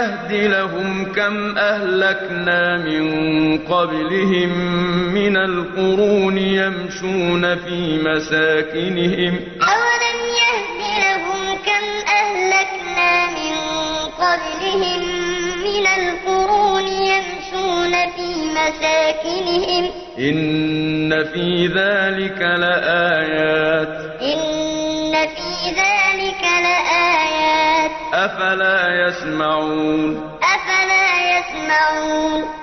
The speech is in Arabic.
يهد لهم كم أهلكنا من قبلهم من القرون يمشون في مساكنهم. أَوَلَمْ يَهْدِ لَهُمْ كَمْ أَهْلَكْنَا مِن قَبْلِهِم مِّنَ الْقُرُونِ يَمْشُونَ فِي مَسَاكِنِهِمْ ۗ. إن في ذلك لآيات. إِنَّ فِي ذَٰلِكَ لَآيَاتٍ ۖ. أفلا يسمعون؟ أَفَلَا يَسْمَعُونَ؟